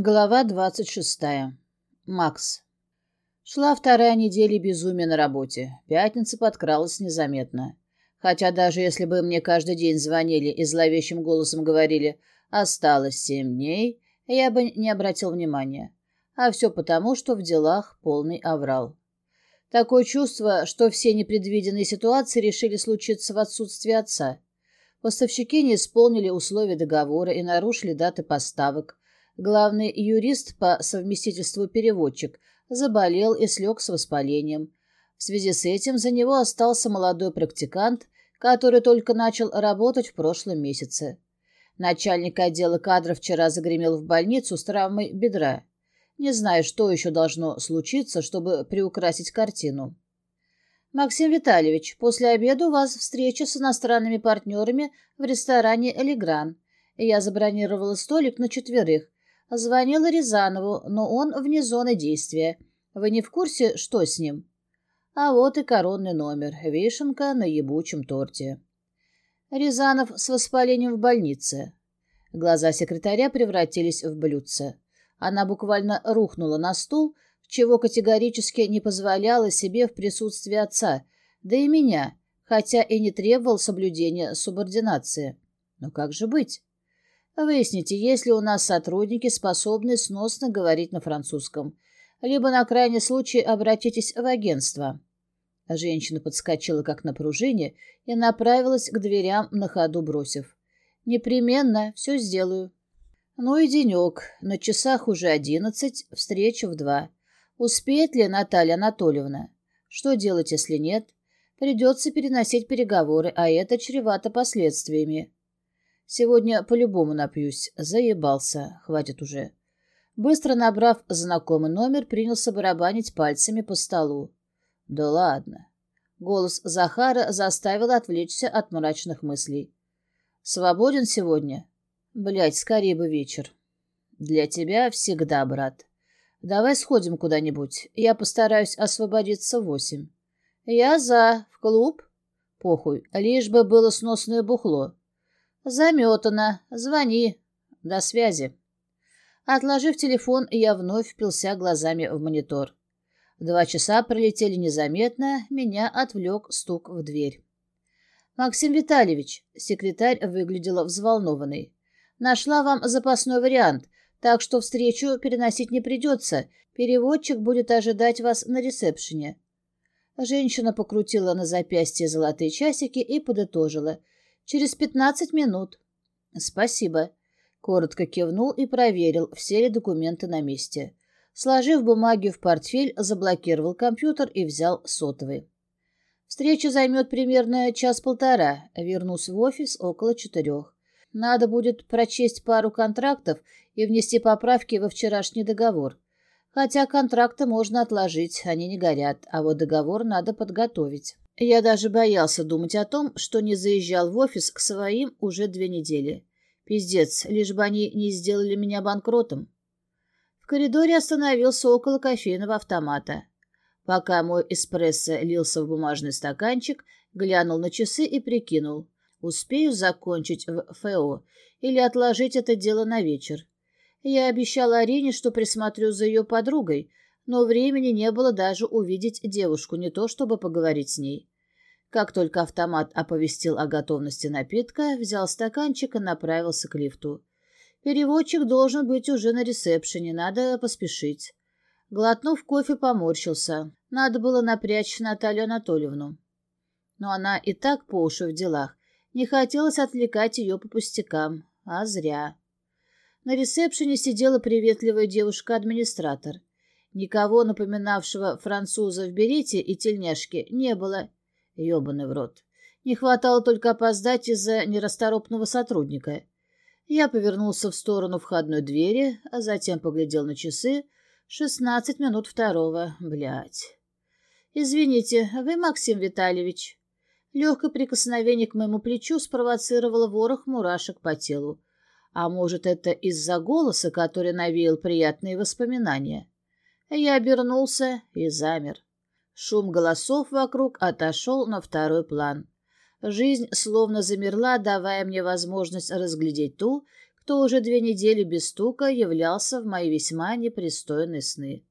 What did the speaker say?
Глава двадцать шестая. Макс. Шла вторая неделя безумия на работе. Пятница подкралась незаметно. Хотя даже если бы мне каждый день звонили и зловещим голосом говорили «осталось семь дней», я бы не обратил внимания. А все потому, что в делах полный аврал. Такое чувство, что все непредвиденные ситуации решили случиться в отсутствие отца. Поставщики не исполнили условия договора и нарушили даты поставок, Главный юрист по совместительству переводчик заболел и слег с воспалением. В связи с этим за него остался молодой практикант, который только начал работать в прошлом месяце. Начальник отдела кадров вчера загремел в больницу с травмой бедра. Не знаю, что еще должно случиться, чтобы приукрасить картину. «Максим Витальевич, после обеда у вас встреча с иностранными партнерами в ресторане «Элегран». Я забронировала столик на четверых, Звонила Рязанову, но он вне зоны действия. Вы не в курсе, что с ним? А вот и коронный номер. Вишенка на ебучем торте. Рязанов с воспалением в больнице. Глаза секретаря превратились в блюдце. Она буквально рухнула на стул, чего категорически не позволяла себе в присутствии отца, да и меня, хотя и не требовал соблюдения субординации. Но как же быть? Выясните, есть ли у нас сотрудники, способные сносно говорить на французском. Либо на крайний случай обратитесь в агентство. Женщина подскочила как на пружине и направилась к дверям на ходу бросив. «Непременно, все сделаю». Ну и денек. На часах уже одиннадцать, встреча в два. Успеет ли Наталья Анатольевна? Что делать, если нет? Придется переносить переговоры, а это чревато последствиями. Сегодня по-любому напьюсь. Заебался. Хватит уже. Быстро набрав знакомый номер, принялся барабанить пальцами по столу. Да ладно. Голос Захара заставил отвлечься от мрачных мыслей. Свободен сегодня? Блять, скорее бы вечер. Для тебя всегда, брат. Давай сходим куда-нибудь. Я постараюсь освободиться в восемь. Я за. В клуб? Похуй. Лишь бы было сносное бухло. «Заметано. Звони. До связи». Отложив телефон, я вновь впился глазами в монитор. Два часа пролетели незаметно, меня отвлек стук в дверь. «Максим Витальевич», — секретарь выглядела взволнованной, — «нашла вам запасной вариант, так что встречу переносить не придется. Переводчик будет ожидать вас на ресепшене». Женщина покрутила на запястье золотые часики и подытожила — Через пятнадцать минут. Спасибо. Коротко кивнул и проверил, все ли документы на месте. Сложив бумаги в портфель, заблокировал компьютер и взял сотовый. Встреча займет примерно час-полтора. Вернусь в офис около четырех. Надо будет прочесть пару контрактов и внести поправки во вчерашний договор. Хотя контракты можно отложить, они не горят, а вот договор надо подготовить. Я даже боялся думать о том, что не заезжал в офис к своим уже две недели. Пиздец, лишь бы они не сделали меня банкротом. В коридоре остановился около кофейного автомата. Пока мой эспрессо лился в бумажный стаканчик, глянул на часы и прикинул. Успею закончить в ФО или отложить это дело на вечер. Я обещала Арине, что присмотрю за ее подругой, но времени не было даже увидеть девушку, не то чтобы поговорить с ней. Как только автомат оповестил о готовности напитка, взял стаканчик и направился к лифту. Переводчик должен быть уже на ресепшене, надо поспешить. Глотнув кофе, поморщился. Надо было напрячь Наталью Анатольевну. Но она и так по уши в делах. Не хотелось отвлекать ее по пустякам. А зря. На ресепшене сидела приветливая девушка-администратор. Никого, напоминавшего француза в берете и тельняшке, не было. Ёбаный в рот. Не хватало только опоздать из-за нерасторопного сотрудника. Я повернулся в сторону входной двери, а затем поглядел на часы. Шестнадцать минут второго. Блядь. «Извините, вы Максим Витальевич?» Легкое прикосновение к моему плечу спровоцировало ворох мурашек по телу. А может, это из-за голоса, который навеял приятные воспоминания? Я обернулся и замер. Шум голосов вокруг отошел на второй план. Жизнь словно замерла, давая мне возможность разглядеть ту, кто уже две недели без стука являлся в мои весьма непристойные сны.